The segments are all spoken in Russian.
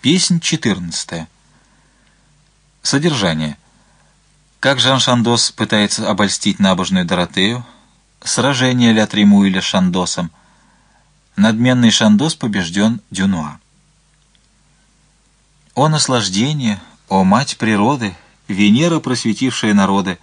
Песнь 14. Содержание. Как Жан Шандос пытается обольстить набожную Доротею, сражение Ля Тремуиля с Шандосом, надменный Шандос побежден Дюнуа. О наслаждение, о мать природы, Венера, просветившая народы,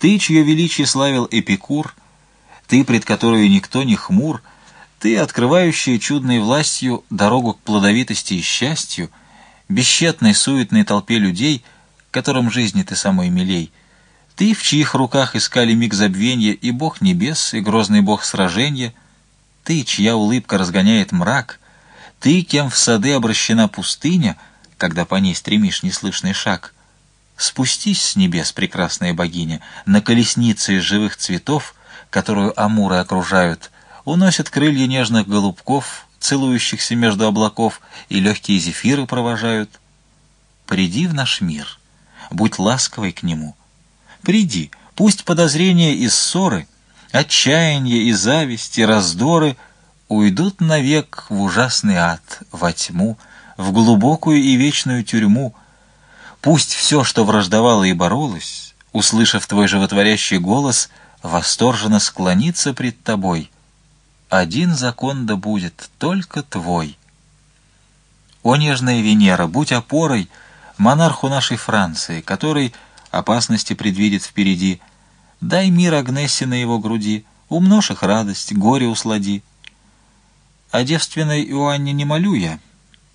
ты, чье величие славил Эпикур, ты, пред которой никто не хмур, ты, открывающая чудной властью дорогу к плодовитости и счастью, бесчетной суетной толпе людей, которым жизни ты самой милей, ты, в чьих руках искали миг забвенья и бог небес, и грозный бог сражения, ты, чья улыбка разгоняет мрак, ты, кем в сады обращена пустыня, когда по ней стремишь неслышный шаг — Спустись с небес, прекрасная богиня, на колеснице из живых цветов, которую амуры окружают, уносят крылья нежных голубков, целующихся между облаков, и легкие зефиры провожают. Приди в наш мир, будь ласковой к нему. Приди, пусть подозрения и ссоры, отчаяние и зависть, и раздоры уйдут навек в ужасный ад, во тьму, в глубокую и вечную тюрьму — Пусть все, что враждовало и боролось, услышав твой животворящий голос, восторженно склонится пред тобой. Один закон да будет, только твой. О нежная Венера, будь опорой монарху нашей Франции, который опасности предвидит впереди. Дай мир Агнессе на его груди, умножь их радость, горе услади. О девственной Иоанне не молю я,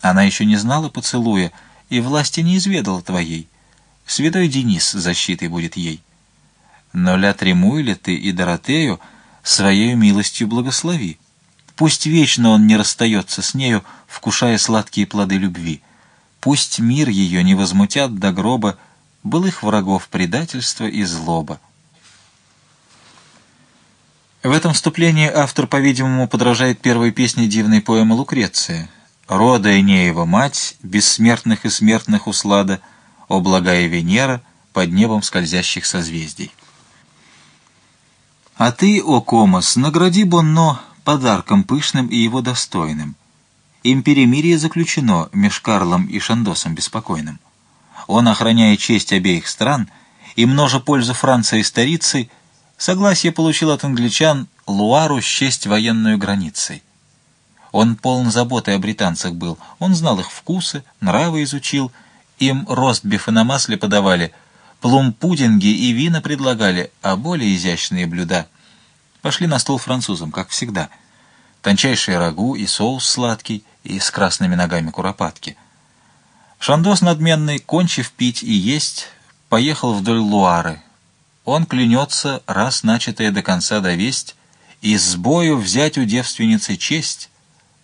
она еще не знала поцелуя, и власти не изведал твоей. Святой Денис защитой будет ей. Но ля Тремуиля ты и Доротею своей милостью благослови. Пусть вечно он не расстается с нею, вкушая сладкие плоды любви. Пусть мир ее не возмутят до гроба былых врагов предательства и злоба. В этом вступлении автор, по-видимому, подражает первой песне дивной поэмы «Лукреция», рода Энеева мать, бессмертных и смертных услада, о благая Венера, под небом скользящих созвездий. А ты, о Комос, награди Бонно подарком пышным и его достойным. Им перемирие заключено меж Карлом и Шандосом беспокойным. Он, охраняя честь обеих стран и множа пользу Франции старицей, согласие получил от англичан Луару счесть военную границей. Он полон заботы о британцах был. Он знал их вкусы, нравы изучил. Им ростбифы на масле подавали, плум-пудинги и вина предлагали, а более изящные блюда пошли на стол французам, как всегда. Тончайшие рагу и соус сладкий, и с красными ногами куропатки. Шандос надменный, кончив пить и есть, поехал вдоль Луары. Он клянется, раз начатая до конца довесть, и с бою взять у девственницы честь,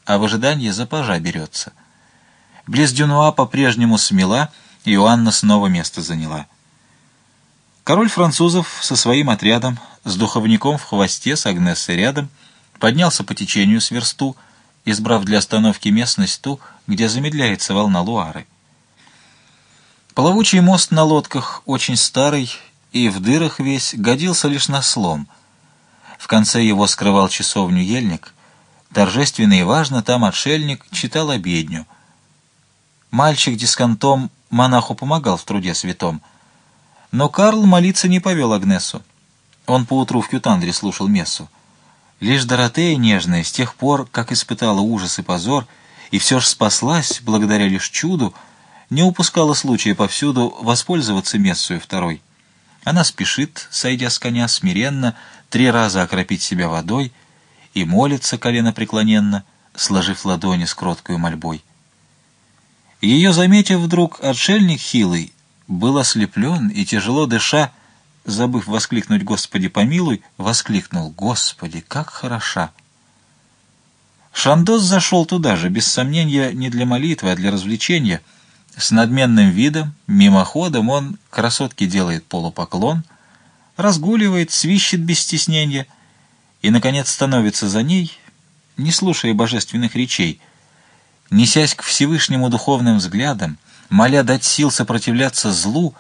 а в ожидании за пажа берется. Близ Дюнуа по-прежнему смела, и Иоанна снова место заняла. Король французов со своим отрядом, с духовником в хвосте, с Агнессой рядом, поднялся по течению с версту, избрав для остановки местность ту, где замедляется волна Луары. Плавучий мост на лодках, очень старый и в дырах весь, годился лишь на слом. В конце его скрывал часовню ельник, Торжественно и важно там отшельник читал обедню. Мальчик дисконтом монаху помогал в труде святом. Но Карл молиться не повел Агнесу. Он поутру в Кютандре слушал мессу. Лишь Доротея нежная с тех пор, как испытала ужас и позор, и все ж спаслась, благодаря лишь чуду, не упускала случая повсюду воспользоваться мессою второй. Она спешит, сойдя с коня смиренно, три раза окропить себя водой — и молится коленопреклоненно, сложив ладони с кроткой мольбой. Ее, заметив вдруг, отшельник хилый, был ослеплен и, тяжело дыша, забыв воскликнуть «Господи, помилуй», воскликнул «Господи, как хороша!» Шандос зашел туда же, без сомнения, не для молитвы, а для развлечения. С надменным видом, мимоходом он красотке делает полупоклон, разгуливает, свищет без стеснения — и, наконец, становится за ней, не слушая божественных речей, несясь к Всевышнему духовным взглядам, моля дать сил сопротивляться злу,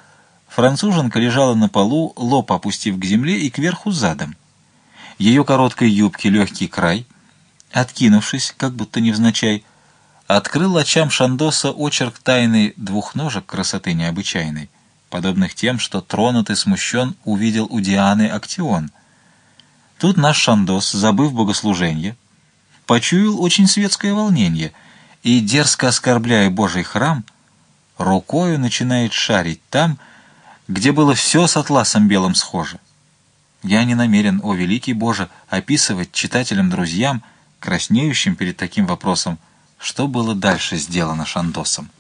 француженка лежала на полу, лоб опустив к земле и кверху задом. Ее короткой юбки легкий край, откинувшись, как будто невзначай, открыл очам Шандоса очерк тайны двух ножек красоты необычайной, подобных тем, что тронут и смущен увидел у Дианы Актион. Тут наш Шандос, забыв богослужение, почуял очень светское волнение и, дерзко оскорбляя Божий храм, рукою начинает шарить там, где было все с атласом белым схоже. Я не намерен, о великий Боже, описывать читателям-друзьям, краснеющим перед таким вопросом, что было дальше сделано Шандосом.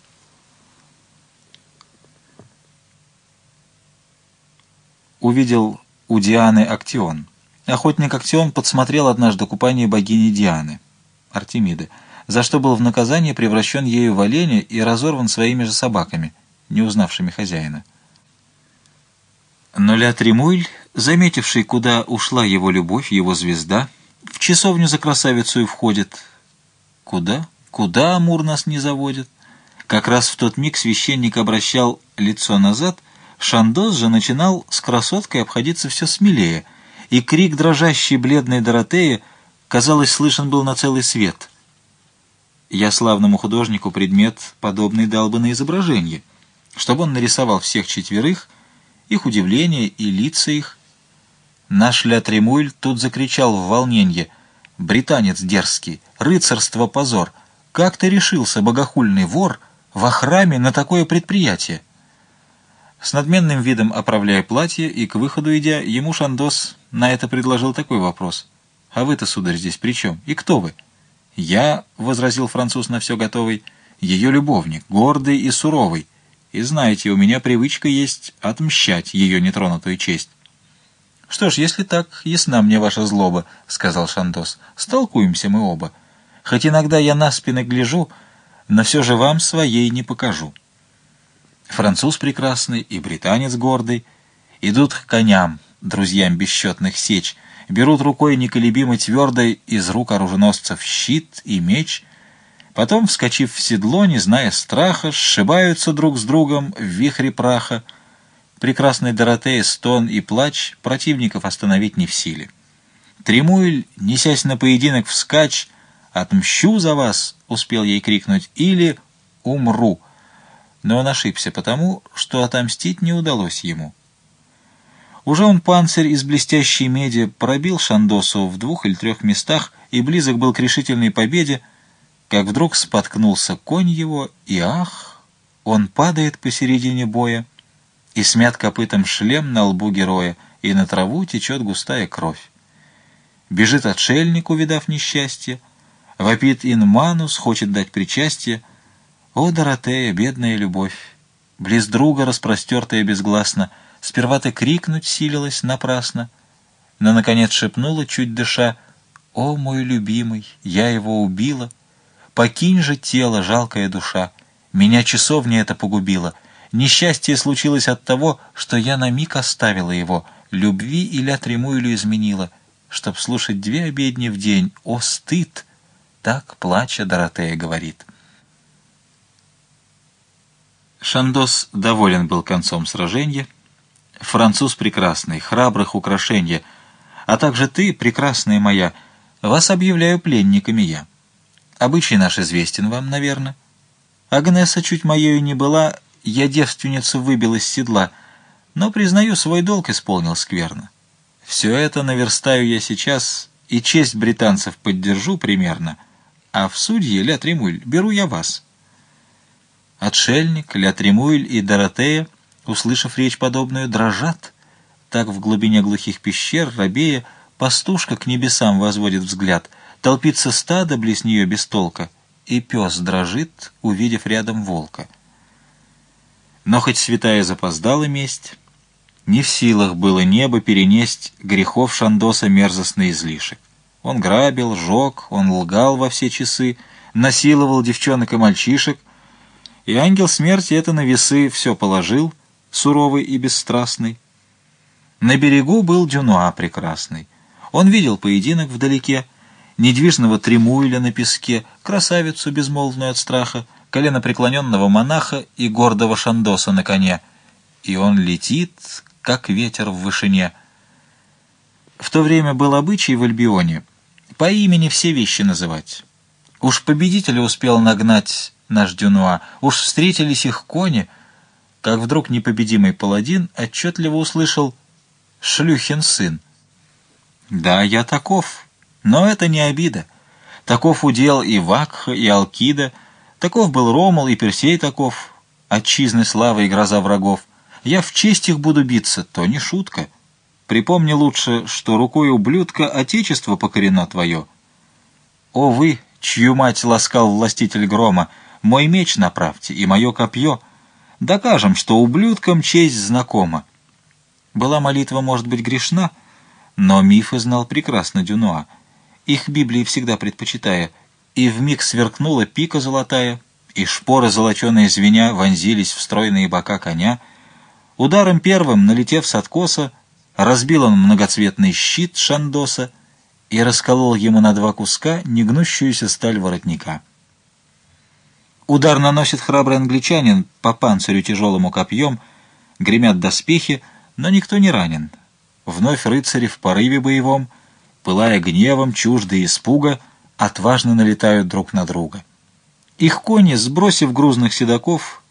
Увидел у Дианы Актион. Охотник Актион подсмотрел однажды купание богини Дианы, Артемиды, за что был в наказание превращен ею в оленя и разорван своими же собаками, не узнавшими хозяина. Но Ля Тремуйль, заметивший, куда ушла его любовь, его звезда, в часовню за красавицу и входит. Куда? Куда Амур нас не заводит? Как раз в тот миг священник обращал лицо назад, Шандос же начинал с красоткой обходиться все смелее, и крик дрожащей бледной Доротеи, казалось, слышен был на целый свет. Я славному художнику предмет подобный дал бы на изображение, чтобы он нарисовал всех четверых — их удивление и лица их. Наш Ля Тремуэль тут закричал в волненье. «Британец дерзкий, рыцарство позор! Как ты решился, богохульный вор, во храме на такое предприятие?» С надменным видом оправляя платье и к выходу идя, ему Шандос на это предложил такой вопрос. «А вы-то, сударь, здесь при чем? И кто вы?» «Я», — возразил француз на все готовый, — «ее любовник, гордый и суровый, и знаете, у меня привычка есть отмщать ее нетронутую честь. — Что ж, если так, ясна мне ваша злоба, — сказал Шандос. — Столкуемся мы оба. Хоть иногда я на спины гляжу, но все же вам своей не покажу. Француз прекрасный и британец гордый идут к коням, друзьям бесчетных сеч, берут рукой неколебимо твердой из рук оруженосцев щит и меч — Потом, вскочив в седло, не зная страха, сшибаются друг с другом в вихре праха. Прекрасный Доротея стон и плач противников остановить не в силе. Тремуэль, несясь на поединок вскачь, «Отмщу за вас!» — успел ей крикнуть, или «Умру!» Но он ошибся потому, что отомстить не удалось ему. Уже он панцирь из блестящей меди пробил Шандосу в двух или трех местах и близок был к решительной победе, как вдруг споткнулся конь его, и ах, он падает посередине боя, и смят копытом шлем на лбу героя, и на траву течет густая кровь. Бежит отшельник, увидав несчастье, вопит Инманус, хочет дать причастие. О, Доротея, бедная любовь! Близ друга распростертая безгласно, сперва ты крикнуть силилась напрасно, но, наконец, шепнула, чуть дыша, «О, мой любимый, я его убила!» Покинь же тело, жалкая душа. Меня часовня это погубила. Несчастье случилось от того, что я на миг оставила его, любви или трему или изменила, чтоб слушать две обедни в день. О, стыд! Так, плача, Доротея говорит. Шандос доволен был концом сражения. Француз прекрасный, храбрых украшенья, а также ты, прекрасная моя, вас объявляю пленниками я. Обычай наш известен вам, наверное. Агнеса чуть моею не была, я девственницу выбил из седла, но, признаю, свой долг исполнил скверно. Все это наверстаю я сейчас, и честь британцев поддержу примерно, а в судье Ля Тремуль беру я вас. Отшельник, Ля Тремуль и Доротея, услышав речь подобную, дрожат. Так в глубине глухих пещер, рабея, пастушка к небесам возводит взгляд — Толпится стадо близ нее без толка, и пес дрожит, увидев рядом волка. Но хоть святая запоздала месть, не в силах было небо перенесть грехов Шандоса мерзостный излишек. Он грабил, жег, он лгал во все часы, насиловал девчонок и мальчишек, и ангел смерти это на весы все положил, суровый и бесстрастный. На берегу был Дюнуа прекрасный. Он видел поединок вдалеке, недвижного Тремуиля на песке, красавицу, безмолвную от страха, колено преклоненного монаха и гордого Шандоса на коне. И он летит, как ветер в вышине. В то время был обычай в Альбионе по имени все вещи называть. Уж победителя успел нагнать наш Дюнуа, уж встретились их кони, как вдруг непобедимый паладин отчетливо услышал «Шлюхин сын». Да, я таков, но это не обида. Таков удел и Вакха, и Алкида, таков был Ромул и Персей таков, отчизны славы и гроза врагов. Я в честь их буду биться, то не шутка. Припомни лучше, что рукой ублюдка отечество покорено твое. О вы, чью мать ласкал властитель грома, мой меч направьте и мое копье. Докажем, что ублюдкам честь знакома. Была молитва, может быть, грешна, но мифы знал прекрасно Дюнуа, их Библии всегда предпочитая, и вмиг сверкнула пика золотая, и шпоры золоченые звеня вонзились в стройные бока коня. Ударом первым, налетев с откоса, разбил он многоцветный щит Шандоса и расколол ему на два куска негнущуюся сталь воротника. Удар наносит храбрый англичанин по панцирю тяжелому копьем, гремят доспехи, но никто не ранен. Вновь рыцари в порыве боевом, пылая гневом, чужды испуга, отважно налетают друг на друга. Их кони, сбросив грузных седаков,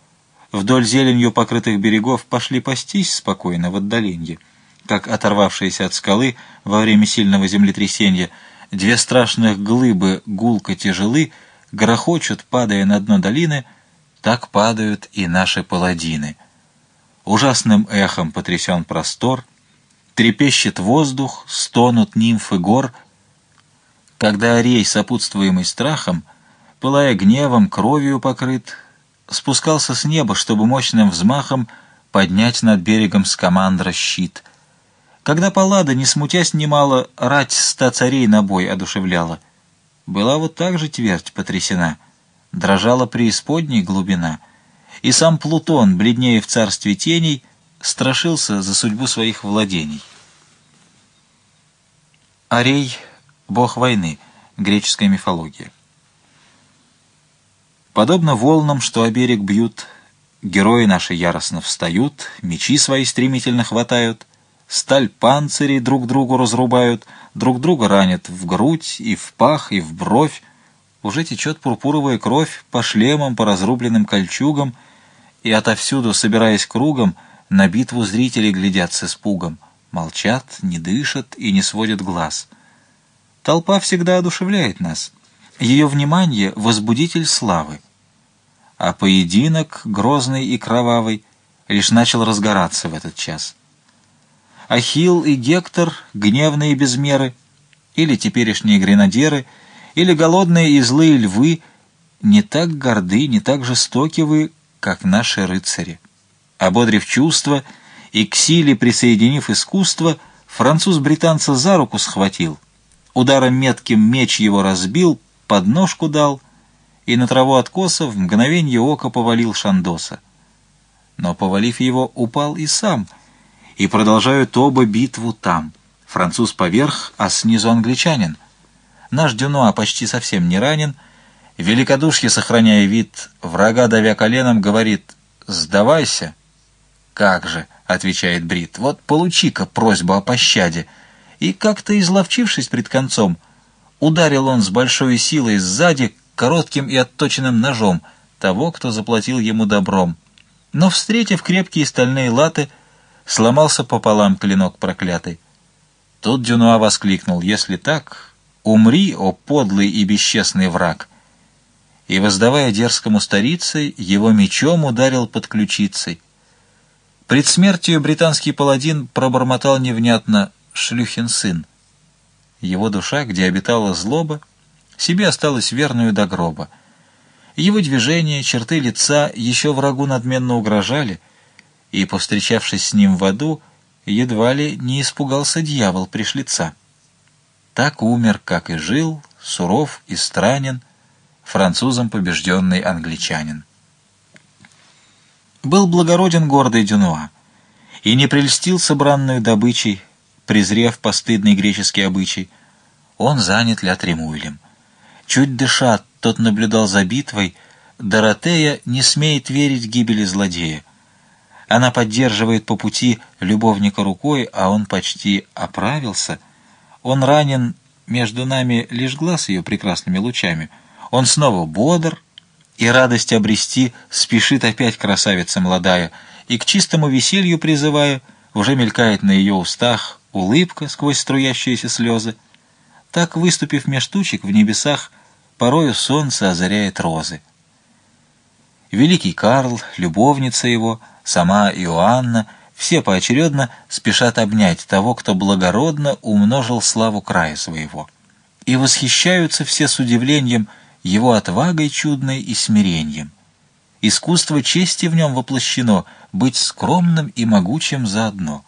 вдоль зеленью покрытых берегов пошли пастись спокойно в отдаленье, как оторвавшиеся от скалы во время сильного землетрясения, две страшных глыбы гулко тяжелы, грохочут, падая на дно долины, так падают и наши паладины. Ужасным эхом потрясен простор, трепещет воздух, стонут нимфы гор. Когда Орей, сопутствуемый страхом, пылая гневом, кровью покрыт, спускался с неба, чтобы мощным взмахом поднять над берегом скамандра щит. Когда Паллада, не смутясь немало, рать ста царей на бой одушевляла — была вот так же твердь потрясена, дрожала преисподней глубина, и сам Плутон, бледнее в царстве теней, страшился за судьбу своих владений. Арей — бог войны, греческая мифология. Подобно волнам, что о берег бьют, герои наши яростно встают, мечи свои стремительно хватают, сталь панцирей друг другу разрубают — друг друга ранят в грудь и в пах и в бровь, уже течет пурпуровая кровь по шлемам, по разрубленным кольчугам, и отовсюду, собираясь кругом, на битву зрители глядят с испугом, молчат, не дышат и не сводят глаз. Толпа всегда одушевляет нас. Ее внимание — возбудитель славы. А поединок, грозный и кровавый, лишь начал разгораться в этот час. Ахилл и Гектор, гневные без меры, или теперешние гренадеры, или голодные и злые львы, не так горды, не так жестоки вы, как наши рыцари. Ободрив чувства и к силе присоединив искусство, француз британца за руку схватил, ударом метким меч его разбил, подножку дал и на траву откоса в мгновенье ока повалил Шандоса. Но, повалив его, упал и сам — и продолжают оба битву там. Француз поверх, а снизу англичанин. Наш Дюнуа почти совсем не ранен. Великодушье, сохраняя вид, врага давя коленом, говорит «Сдавайся». «Как же», — отвечает Брит, — «вот получи-ка просьбу о пощаде». И как-то изловчившись пред концом, ударил он с большой силой сзади коротким и отточенным ножом того, кто заплатил ему добром. Но, встретив крепкие стальные латы, — сломался пополам клинок проклятый. Тут Дюнуа воскликнул, «Если так, умри, о подлый и бесчестный враг!» И, воздавая дерзкому старице, его мечом ударил под ключицей. Пред смертью британский паладин пробормотал невнятно «шлюхин сын». Его душа, где обитала злоба, себе осталась верную до гроба. Его движения, черты лица еще врагу надменно угрожали — и, повстречавшись с ним в аду, едва ли не испугался дьявол пришлица. Так умер, как и жил, суров и странен, французом побежденный англичанин. Был благороден гордый Дюнуа, и не прельстился бранную добычей, презрев постыдный греческий обычай. Он занят Ля Тремуйлем. Чуть дыша, тот наблюдал за битвой, Доротея не смеет верить гибели злодея. Она поддерживает по пути любовника рукой, а он почти оправился. Он ранен, между нами лишь глаз ее прекрасными лучами. Он снова бодр, и радость обрести спешит опять красавица молодая, и к чистому веселью призывая, уже мелькает на ее устах улыбка сквозь струящиеся слезы. Так, выступив меж тучек в небесах, порою солнце озаряет розы. Великий Карл, любовница его, сама Иоанна, все поочередно спешат обнять того, кто благородно умножил славу края своего. И восхищаются все с удивлением его отвагой чудной и смирением. Искусство чести в нем воплощено, быть скромным и могучим заодно.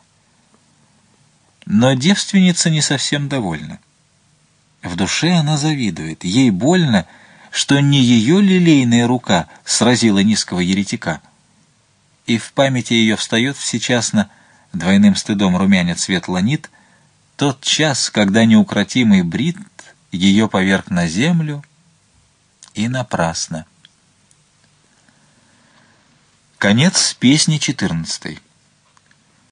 Но девственница не совсем довольна. В душе она завидует, ей больно, что не ее лилейная рука сразила низкого еретика. И в памяти ее встает всечасно двойным стыдом румянец цвет ланит тот час, когда неукротимый брит ее поверг на землю и напрасно. Конец песни четырнадцатой.